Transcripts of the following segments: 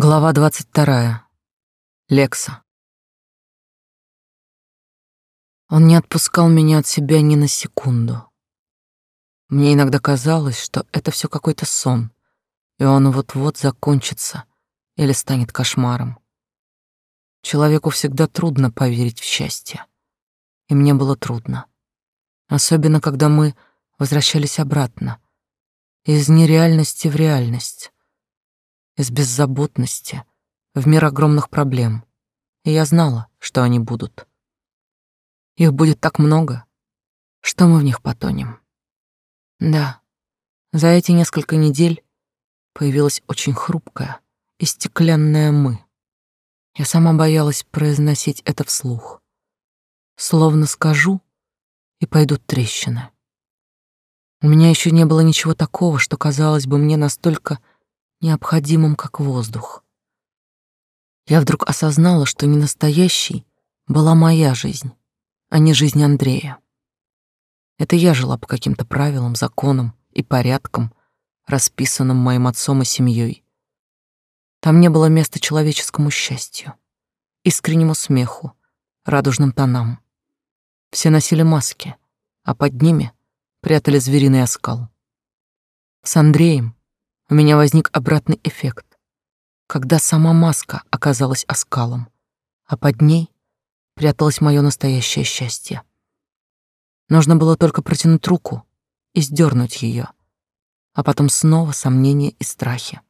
Глава двадцать вторая. Лекса. Он не отпускал меня от себя ни на секунду. Мне иногда казалось, что это все какой-то сон, и он вот-вот закончится или станет кошмаром. Человеку всегда трудно поверить в счастье. И мне было трудно. Особенно, когда мы возвращались обратно, из нереальности в реальность из беззаботности в мир огромных проблем. И я знала, что они будут. Их будет так много, что мы в них потонем. Да, за эти несколько недель появилась очень хрупкая и стеклянная «мы». Я сама боялась произносить это вслух. Словно скажу, и пойдут трещины. У меня еще не было ничего такого, что казалось бы мне настолько необходимым, как воздух. Я вдруг осознала, что не настоящей была моя жизнь, а не жизнь Андрея. Это я жила по каким-то правилам, законам и порядкам, расписанным моим отцом и семьей. Там не было места человеческому счастью, искреннему смеху, радужным тонам. Все носили маски, а под ними прятали звериный оскал. С Андреем у меня возник обратный эффект, когда сама маска оказалась оскалом, а под ней пряталось мое настоящее счастье. Нужно было только протянуть руку и сдернуть ее, а потом снова сомнения и страхи.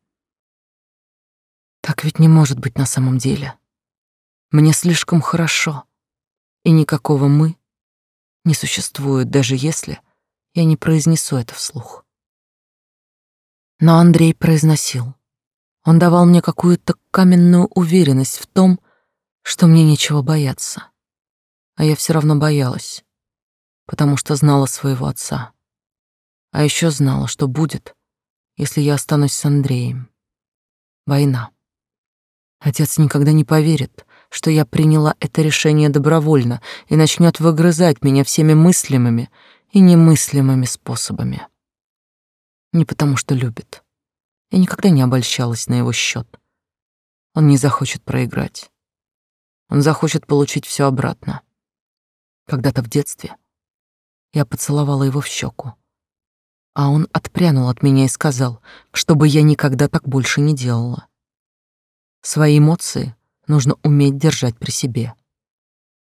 Так ведь не может быть на самом деле. Мне слишком хорошо, и никакого «мы» не существует, даже если я не произнесу это вслух. Но Андрей произносил. Он давал мне какую-то каменную уверенность в том, что мне нечего бояться. А я все равно боялась, потому что знала своего отца. А еще знала, что будет, если я останусь с Андреем. Война. Отец никогда не поверит, что я приняла это решение добровольно и начнет выгрызать меня всеми мыслимыми и немыслимыми способами не потому что любит. Я никогда не обольщалась на его счет. Он не захочет проиграть. Он захочет получить все обратно. Когда-то в детстве я поцеловала его в щеку, а он отпрянул от меня и сказал, чтобы я никогда так больше не делала. Свои эмоции нужно уметь держать при себе.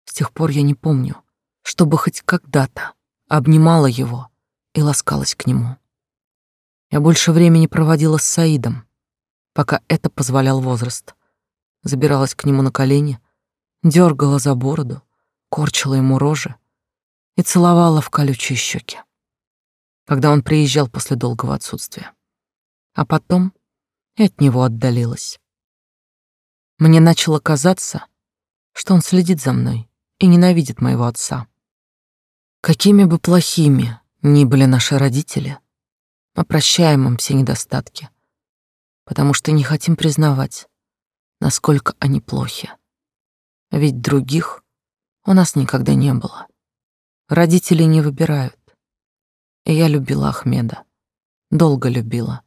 С тех пор я не помню, чтобы хоть когда-то обнимала его и ласкалась к нему. Я больше времени проводила с Саидом, пока это позволял возраст. Забиралась к нему на колени, дергала за бороду, корчила ему рожи и целовала в колючие щеки, когда он приезжал после долгого отсутствия. А потом и от него отдалилась. Мне начало казаться, что он следит за мной и ненавидит моего отца. Какими бы плохими ни были наши родители — мы прощаем им все недостатки, потому что не хотим признавать, насколько они плохи. Ведь других у нас никогда не было. Родители не выбирают. И я любила Ахмеда. Долго любила.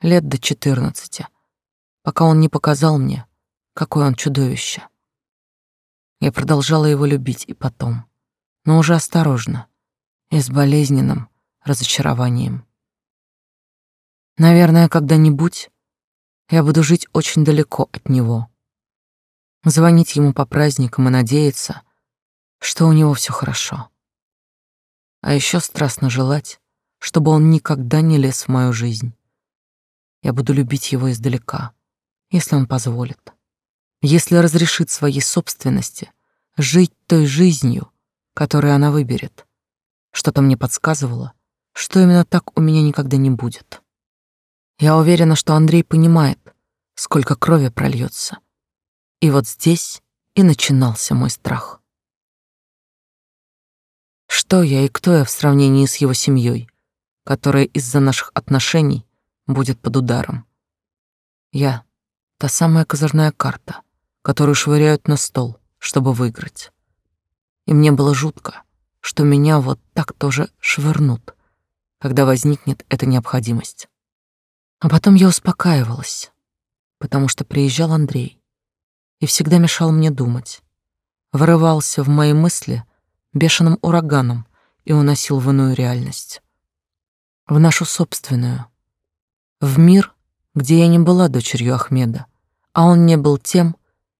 Лет до четырнадцати. Пока он не показал мне, какое он чудовище. Я продолжала его любить и потом. Но уже осторожно и с болезненным разочарованием. Наверное, когда-нибудь я буду жить очень далеко от него. Звонить ему по праздникам и надеяться, что у него все хорошо. А еще страстно желать, чтобы он никогда не лез в мою жизнь. Я буду любить его издалека, если он позволит. Если разрешит своей собственности жить той жизнью, которую она выберет. Что-то мне подсказывало, что именно так у меня никогда не будет. Я уверена, что Андрей понимает, сколько крови прольется. И вот здесь и начинался мой страх. Что я и кто я в сравнении с его семьей, которая из-за наших отношений будет под ударом? Я — та самая козырная карта, которую швыряют на стол, чтобы выиграть. И мне было жутко, что меня вот так тоже швырнут, когда возникнет эта необходимость. А потом я успокаивалась, потому что приезжал Андрей и всегда мешал мне думать. Вырывался в мои мысли бешеным ураганом и уносил в иную реальность. В нашу собственную. В мир, где я не была дочерью Ахмеда, а он не был тем,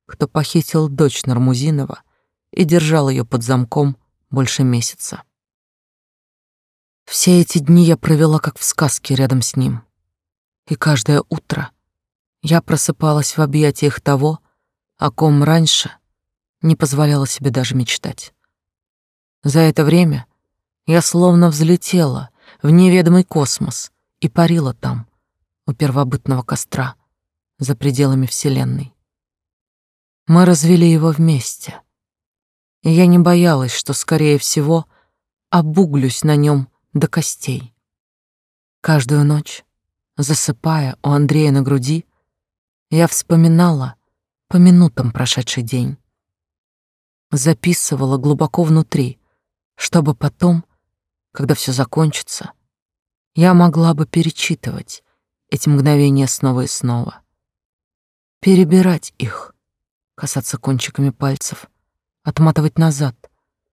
кто похитил дочь Нармузинова и держал ее под замком больше месяца. Все эти дни я провела как в сказке рядом с ним. И каждое утро я просыпалась в объятиях того, о ком раньше не позволяла себе даже мечтать. За это время я словно взлетела в неведомый космос и парила там, у первобытного костра, за пределами Вселенной. Мы развели его вместе, и я не боялась, что, скорее всего, обуглюсь на нем до костей. Каждую ночь, засыпая у Андрея на груди, я вспоминала по минутам прошедший день. Записывала глубоко внутри, чтобы потом, когда все закончится, я могла бы перечитывать эти мгновения снова и снова. Перебирать их, касаться кончиками пальцев, отматывать назад,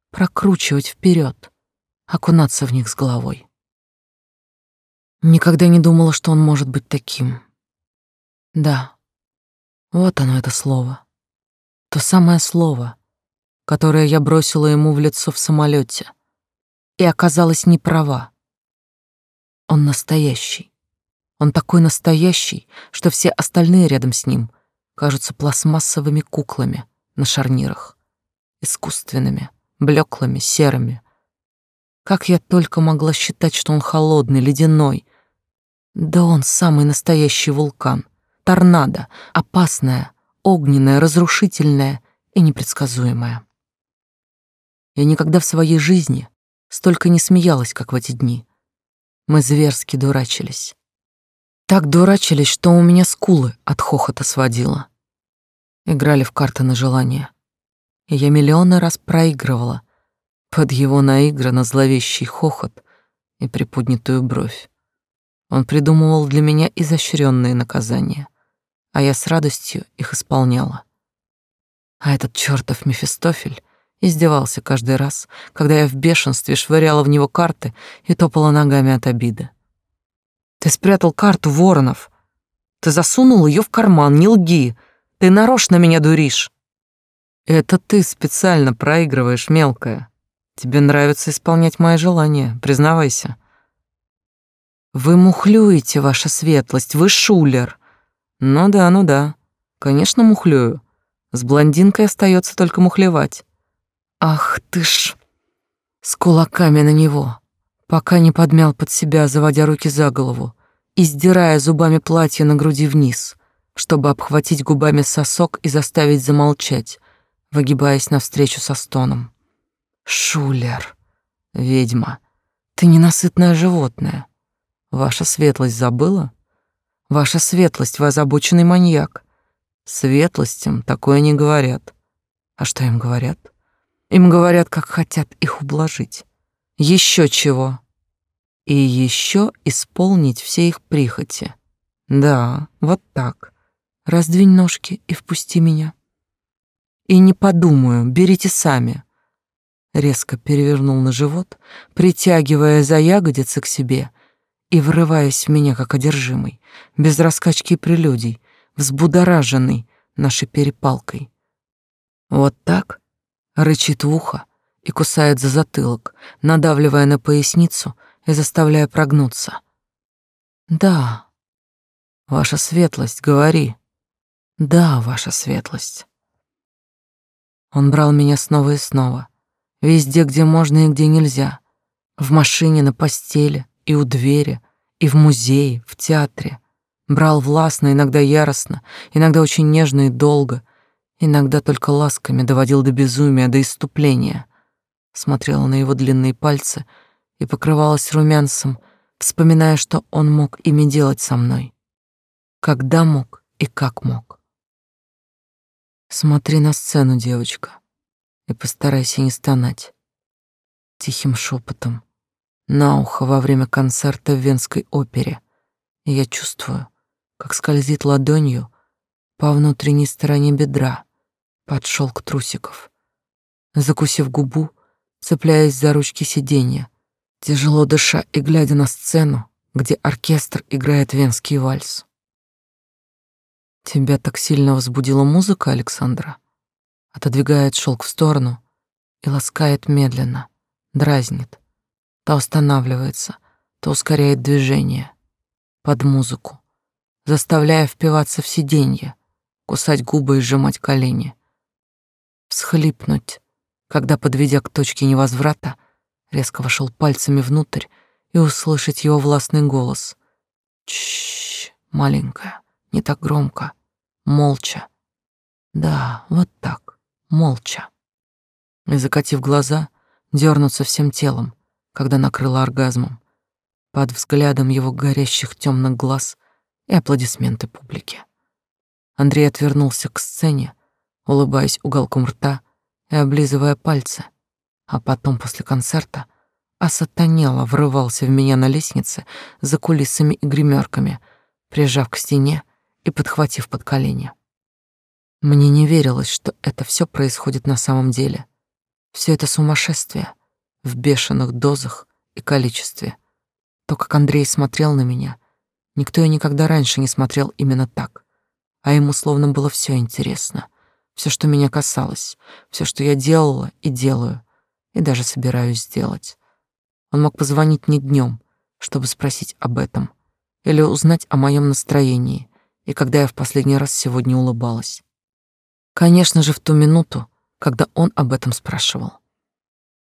прокручивать вперед, окунаться в них с головой. Никогда не думала, что он может быть таким. Да, вот оно, это слово. То самое слово, которое я бросила ему в лицо в самолете, и оказалась не права. Он настоящий. Он такой настоящий, что все остальные рядом с ним кажутся пластмассовыми куклами на шарнирах, искусственными, блеклыми, серыми, как я только могла считать, что он холодный, ледяной. Да он самый настоящий вулкан, торнадо, опасное, огненное, разрушительное и непредсказуемое. Я никогда в своей жизни столько не смеялась, как в эти дни. Мы зверски дурачились. Так дурачились, что у меня скулы от хохота сводило. Играли в карты на желание. И я миллионы раз проигрывала — под его наигранно зловещий хохот и приподнятую бровь. Он придумывал для меня изощренные наказания, а я с радостью их исполняла. А этот чертов Мефистофель издевался каждый раз, когда я в бешенстве швыряла в него карты и топала ногами от обиды. «Ты спрятал карту, Воронов! Ты засунул ее в карман, не лги! Ты нарочно меня дуришь!» «Это ты специально проигрываешь, мелкая!» Тебе нравится исполнять мои желания, признавайся. Вы мухлюете, ваша светлость, вы шулер. Ну да, ну да. Конечно, мухлюю. С блондинкой остается только мухлевать. Ах ты ж! С кулаками на него, пока не подмял под себя, заводя руки за голову и сдирая зубами платье на груди вниз, чтобы обхватить губами сосок и заставить замолчать, выгибаясь навстречу со стоном. Шулер, ведьма, ты ненасытное животное. Ваша светлость забыла? Ваша светлость, вы озабоченный маньяк. Светлостям такое не говорят. А что им говорят? Им говорят, как хотят их ублажить. Еще чего. И еще исполнить все их прихоти. Да, вот так. Раздвинь ножки и впусти меня. И не подумаю, берите сами резко перевернул на живот, притягивая за ягодицы к себе и врываясь в меня как одержимый, без раскачки и прелюдий, взбудораженный нашей перепалкой. Вот так рычит в ухо и кусает за затылок, надавливая на поясницу и заставляя прогнуться. «Да, ваша светлость, говори. Да, ваша светлость». Он брал меня снова и снова, Везде, где можно и где нельзя. В машине, на постели, и у двери, и в музее, в театре. Брал властно, иногда яростно, иногда очень нежно и долго, иногда только ласками доводил до безумия, до иступления. Смотрела на его длинные пальцы и покрывалась румянцем, вспоминая, что он мог ими делать со мной. Когда мог и как мог. Смотри на сцену, девочка и постарайся не стонать. Тихим шепотом, на ухо во время концерта в Венской опере. И я чувствую, как скользит ладонью по внутренней стороне бедра, под шелк трусиков. Закусив губу, цепляясь за ручки сиденья, тяжело дыша и глядя на сцену, где оркестр играет венский вальс. Тебя так сильно возбудила музыка, Александра? Отодвигает шелк в сторону и ласкает медленно, дразнит. То останавливается, то ускоряет движение под музыку, заставляя впиваться в сиденье, кусать губы и сжимать колени. Всхлипнуть, когда, подведя к точке невозврата, резко вошел пальцами внутрь и услышать его властный голос. Чш, маленькая, не так громко, молча. Да, вот так, молча. И закатив глаза, дернуться всем телом, когда накрыла оргазмом, под взглядом его горящих темных глаз и аплодисменты публики. Андрей отвернулся к сцене, улыбаясь уголком рта и облизывая пальцы, а потом после концерта осатанело врывался в меня на лестнице за кулисами и гримерками, прижав к стене и подхватив под колени. Мне не верилось, что это все происходит на самом деле. Все это сумасшествие в бешеных дозах и количестве. То, как Андрей смотрел на меня, никто и никогда раньше не смотрел именно так. А ему словно было все интересно. Все, что меня касалось, все, что я делала и делаю, и даже собираюсь сделать. Он мог позвонить мне днем, чтобы спросить об этом, или узнать о моем настроении, и когда я в последний раз сегодня улыбалась. Конечно же, в ту минуту, когда он об этом спрашивал.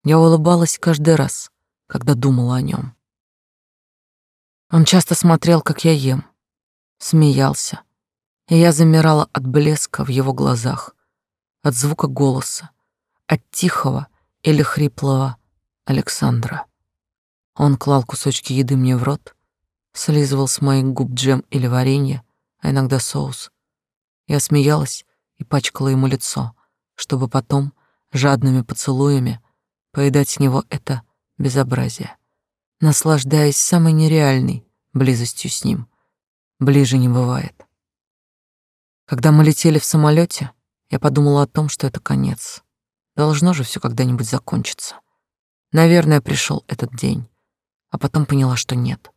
Я улыбалась каждый раз, когда думала о нем. Он часто смотрел, как я ем, смеялся, и я замирала от блеска в его глазах, от звука голоса, от тихого или хриплого Александра. Он клал кусочки еды мне в рот, слизывал с моих губ джем или варенье, а иногда соус. Я смеялась и пачкала ему лицо, чтобы потом жадными поцелуями поедать с него это безобразие наслаждаясь самой нереальной близостью с ним. Ближе не бывает. Когда мы летели в самолете, я подумала о том, что это конец. Должно же все когда-нибудь закончиться. Наверное, пришел этот день, а потом поняла, что нет.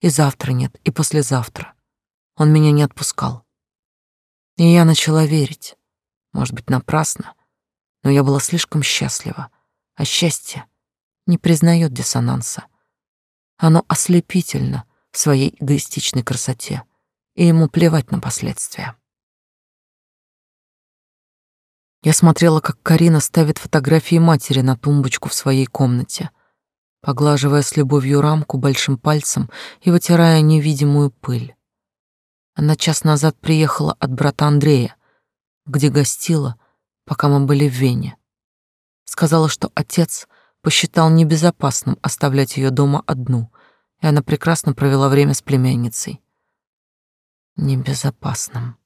И завтра нет, и послезавтра. Он меня не отпускал. И я начала верить. Может быть, напрасно, но я была слишком счастлива, а счастье не признает диссонанса. Оно ослепительно в своей эгоистичной красоте, и ему плевать на последствия. Я смотрела, как Карина ставит фотографии матери на тумбочку в своей комнате, поглаживая с любовью рамку большим пальцем и вытирая невидимую пыль. Она час назад приехала от брата Андрея, где гостила, пока мы были в Вене. Сказала, что отец посчитал небезопасным оставлять ее дома одну, и она прекрасно провела время с племянницей. Небезопасным.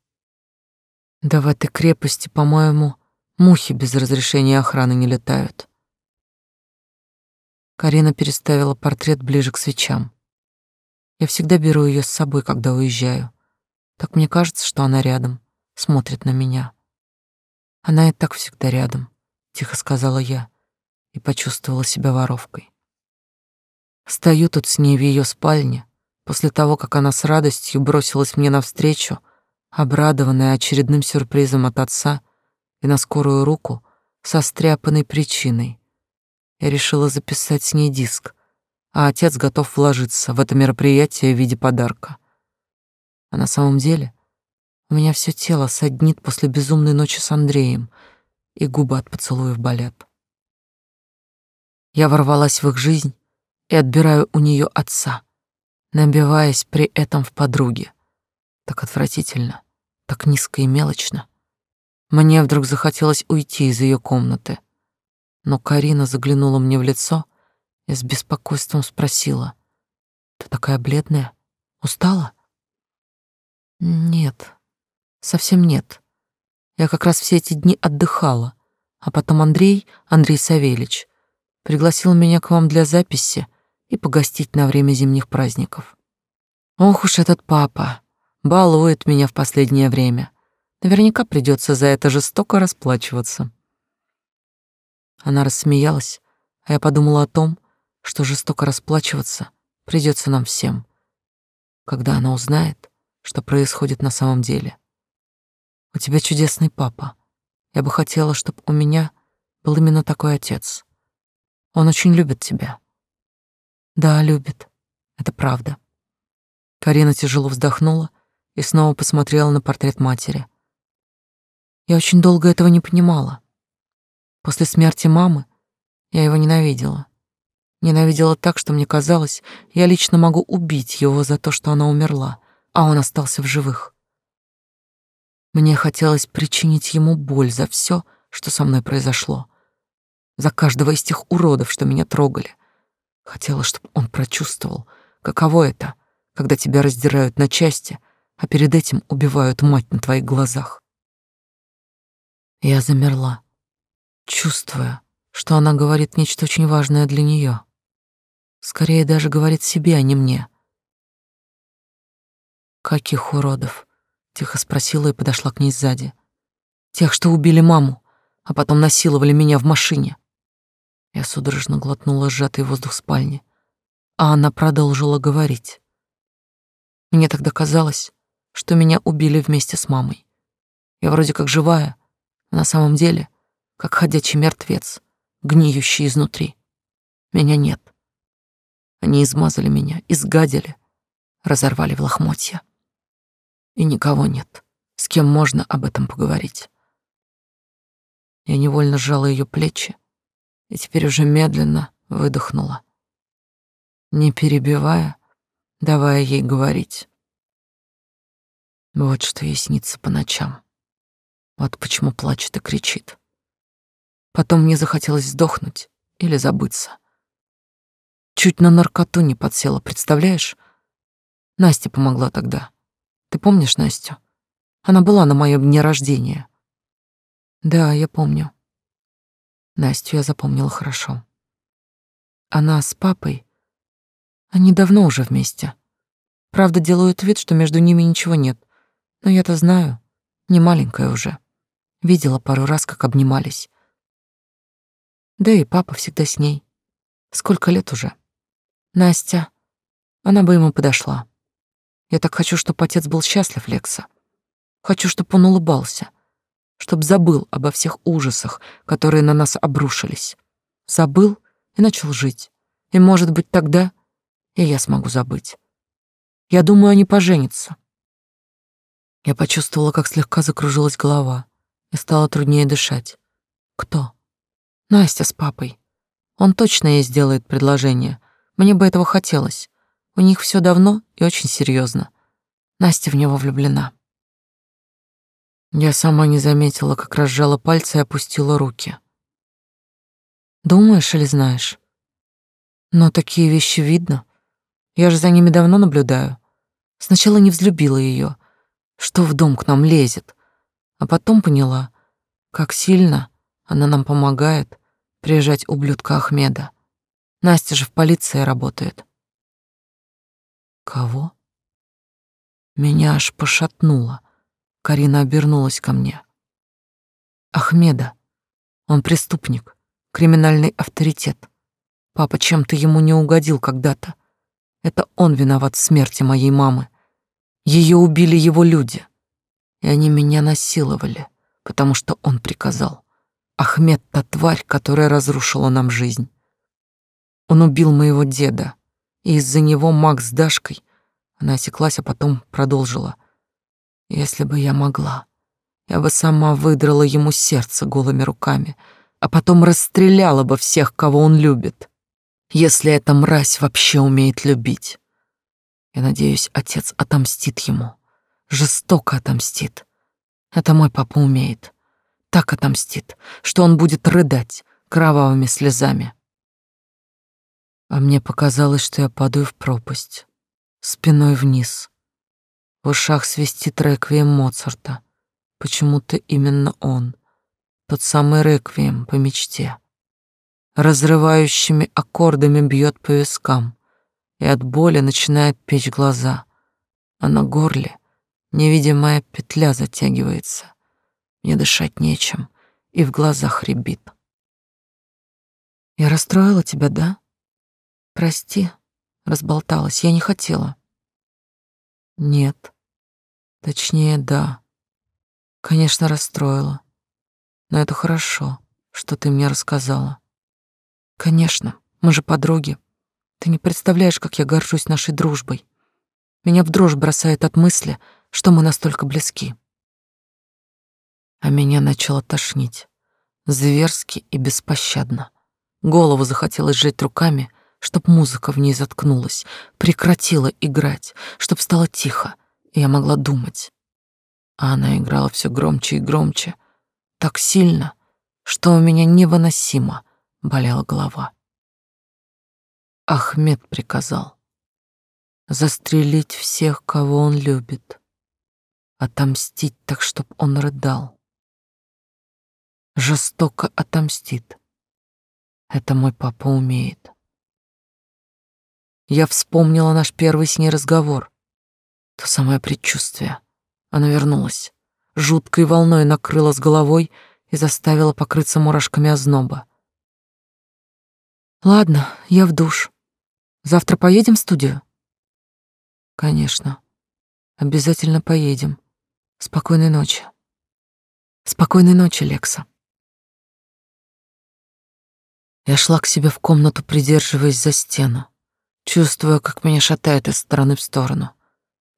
Да в этой крепости, по-моему, мухи без разрешения охраны не летают. Карина переставила портрет ближе к свечам. Я всегда беру ее с собой, когда уезжаю. Так мне кажется, что она рядом, смотрит на меня. Она и так всегда рядом, тихо сказала я и почувствовала себя воровкой. Стою тут с ней в ее спальне, после того, как она с радостью бросилась мне навстречу, обрадованная очередным сюрпризом от отца и на скорую руку со стряпанной причиной. Я решила записать с ней диск, а отец готов вложиться в это мероприятие в виде подарка. А на самом деле у меня все тело саднит после безумной ночи с Андреем, и губы от поцелуев болят. Я ворвалась в их жизнь и отбираю у нее отца, набиваясь при этом в подруги. Так отвратительно, так низко и мелочно. Мне вдруг захотелось уйти из ее комнаты. Но Карина заглянула мне в лицо и с беспокойством спросила. «Ты такая бледная? Устала?» «Нет, совсем нет. Я как раз все эти дни отдыхала. А потом Андрей, Андрей Савельич, пригласил меня к вам для записи и погостить на время зимних праздников. Ох уж этот папа, балует меня в последнее время. Наверняка придется за это жестоко расплачиваться. Она рассмеялась, а я подумала о том, что жестоко расплачиваться придется нам всем, когда она узнает, что происходит на самом деле. У тебя чудесный папа. Я бы хотела, чтобы у меня был именно такой отец. Он очень любит тебя. Да, любит. Это правда. Карина тяжело вздохнула и снова посмотрела на портрет матери. Я очень долго этого не понимала. После смерти мамы я его ненавидела. Ненавидела так, что мне казалось, я лично могу убить его за то, что она умерла, а он остался в живых. Мне хотелось причинить ему боль за все, что со мной произошло. За каждого из тех уродов, что меня трогали. Хотела, чтобы он прочувствовал, каково это, когда тебя раздирают на части, а перед этим убивают мать на твоих глазах. Я замерла, чувствуя, что она говорит нечто очень важное для нее. Скорее даже говорит себе, а не мне. «Каких уродов?» — тихо спросила и подошла к ней сзади. «Тех, что убили маму, а потом насиловали меня в машине». Я судорожно глотнула сжатый воздух спальни, а она продолжила говорить. Мне тогда казалось, что меня убили вместе с мамой. Я вроде как живая, а на самом деле как ходячий мертвец, гниющий изнутри. Меня нет. Они измазали меня, изгадили, разорвали в лохмотья. И никого нет, с кем можно об этом поговорить. Я невольно сжала ее плечи и теперь уже медленно выдохнула, не перебивая, давая ей говорить. Вот что ей снится по ночам. Вот почему плачет и кричит. Потом мне захотелось сдохнуть или забыться. Чуть на наркоту не подсела, представляешь? Настя помогла тогда. Ты помнишь Настю? Она была на моем дне рождения. Да, я помню. Настю я запомнила хорошо. Она с папой, они давно уже вместе. Правда, делают вид, что между ними ничего нет. Но я-то знаю, не маленькая уже. Видела пару раз, как обнимались. Да и папа всегда с ней. Сколько лет уже? Настя. Она бы ему подошла. Я так хочу, чтобы отец был счастлив, Лекса. Хочу, чтобы он улыбался чтоб забыл обо всех ужасах, которые на нас обрушились. Забыл и начал жить. И, может быть, тогда и я смогу забыть. Я думаю, они поженятся. Я почувствовала, как слегка закружилась голова, и стало труднее дышать. Кто? Настя с папой. Он точно ей сделает предложение. Мне бы этого хотелось. У них все давно и очень серьезно. Настя в него влюблена. Я сама не заметила, как разжала пальцы и опустила руки. Думаешь или знаешь? Но такие вещи видно. Я же за ними давно наблюдаю. Сначала не взлюбила ее, что в дом к нам лезет, а потом поняла, как сильно она нам помогает приезжать ублюдка Ахмеда. Настя же в полиции работает. Кого? Меня аж пошатнуло. Карина обернулась ко мне. Ахмеда. Он преступник, криминальный авторитет. Папа чем-то ему не угодил когда-то. Это он виноват в смерти моей мамы. Ее убили его люди. И они меня насиловали, потому что он приказал. Ахмед — та тварь, которая разрушила нам жизнь. Он убил моего деда, и из-за него Макс с Дашкой... Она осеклась, а потом продолжила. Если бы я могла, я бы сама выдрала ему сердце голыми руками, а потом расстреляла бы всех, кого он любит. Если эта мразь вообще умеет любить. Я надеюсь, отец отомстит ему. Жестоко отомстит. Это мой папа умеет. Так отомстит, что он будет рыдать кровавыми слезами. А мне показалось, что я падаю в пропасть, спиной вниз. В ушах свистит реквием Моцарта. Почему-то именно он. Тот самый реквием по мечте. Разрывающими аккордами бьет по вискам, и от боли начинает печь глаза. А на горле Невидимая петля затягивается. Мне дышать нечем, и в глазах рябит. Я расстроила тебя, да? Прости, разболталась, я не хотела. Нет. Точнее, да. Конечно, расстроила. Но это хорошо, что ты мне рассказала. Конечно, мы же подруги. Ты не представляешь, как я горжусь нашей дружбой. Меня в дрожь бросает от мысли, что мы настолько близки. А меня начало тошнить. Зверски и беспощадно. Голову захотелось сжать руками, чтоб музыка в ней заткнулась, прекратила играть, чтоб стало тихо, и я могла думать. А она играла все громче и громче, так сильно, что у меня невыносимо болела голова. Ахмед приказал застрелить всех, кого он любит, отомстить так, чтоб он рыдал. Жестоко отомстит. Это мой папа умеет. Я вспомнила наш первый с ней разговор. То самое предчувствие. Оно вернулось. Жуткой волной накрыло с головой и заставило покрыться мурашками озноба. Ладно, я в душ. Завтра поедем в студию? Конечно. Обязательно поедем. Спокойной ночи. Спокойной ночи, Лекса. Я шла к себе в комнату, придерживаясь за стену, чувствуя, как меня шатает из стороны в сторону,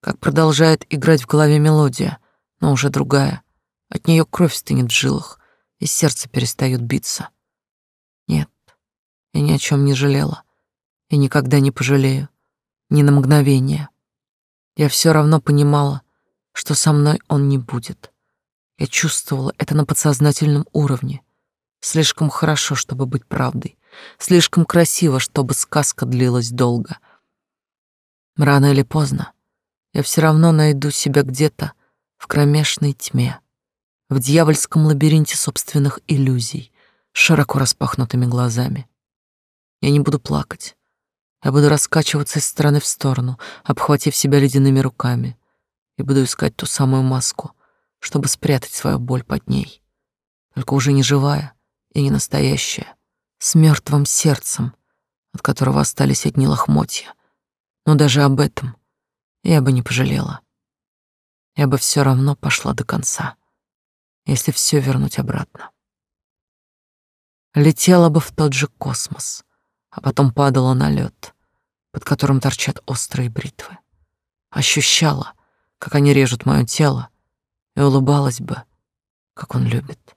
как продолжает играть в голове мелодия, но уже другая. От нее кровь стынет в жилах, и сердце перестает биться. Нет, я ни о чем не жалела и никогда не пожалею, ни на мгновение. Я все равно понимала, что со мной он не будет. Я чувствовала это на подсознательном уровне. Слишком хорошо, чтобы быть правдой. Слишком красиво, чтобы сказка длилась долго. Рано или поздно я все равно найду себя где-то в кромешной тьме, в дьявольском лабиринте собственных иллюзий, широко распахнутыми глазами. Я не буду плакать. Я буду раскачиваться из стороны в сторону, обхватив себя ледяными руками, и буду искать ту самую маску, чтобы спрятать свою боль под ней. Только уже не живая и не настоящая, с мертвым сердцем, от которого остались одни лохмотья. Но даже об этом я бы не пожалела. Я бы все равно пошла до конца, если все вернуть обратно. Летела бы в тот же космос — а потом падала на лед, под которым торчат острые бритвы. Ощущала, как они режут мое тело, и улыбалась бы, как он любит,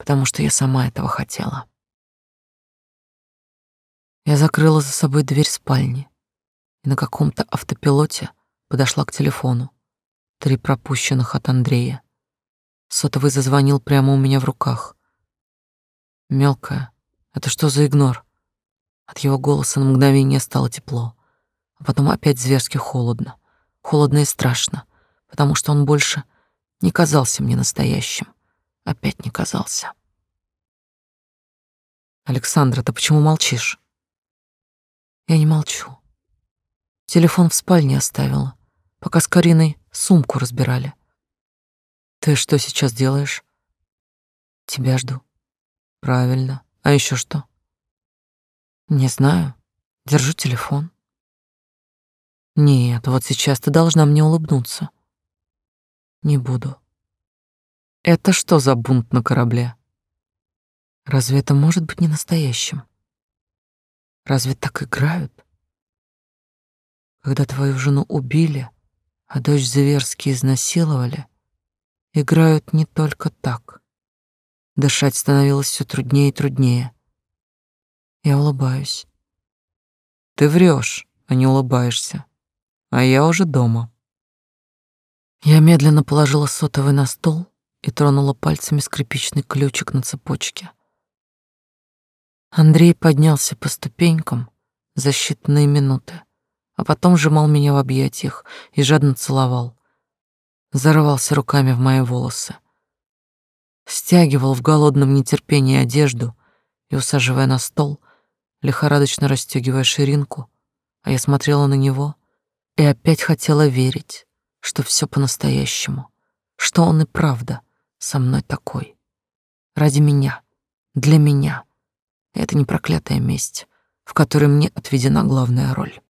потому что я сама этого хотела. Я закрыла за собой дверь спальни и на каком-то автопилоте подошла к телефону. Три пропущенных от Андрея. Сотовый зазвонил прямо у меня в руках. Мелкая, это что за игнор? От его голоса на мгновение стало тепло, а потом опять зверски холодно. Холодно и страшно, потому что он больше не казался мне настоящим. Опять не казался. Александра, ты почему молчишь? Я не молчу. Телефон в спальне оставила, пока с Кариной сумку разбирали. Ты что сейчас делаешь? Тебя жду. Правильно. А еще что? Не знаю. Держу телефон. Нет, вот сейчас ты должна мне улыбнуться. Не буду. Это что за бунт на корабле? Разве это может быть не настоящим? Разве так играют? Когда твою жену убили, а дочь зверски изнасиловали, играют не только так. Дышать становилось все труднее и труднее. Я улыбаюсь. Ты врешь, а не улыбаешься. А я уже дома. Я медленно положила сотовый на стол и тронула пальцами скрипичный ключик на цепочке. Андрей поднялся по ступенькам за считанные минуты, а потом сжимал меня в объятиях и жадно целовал. Зарывался руками в мои волосы. Стягивал в голодном нетерпении одежду и, усаживая на стол, лихорадочно расстегивая ширинку, а я смотрела на него и опять хотела верить, что все по-настоящему, что он и правда со мной такой. Ради меня, для меня. Это не проклятая месть, в которой мне отведена главная роль.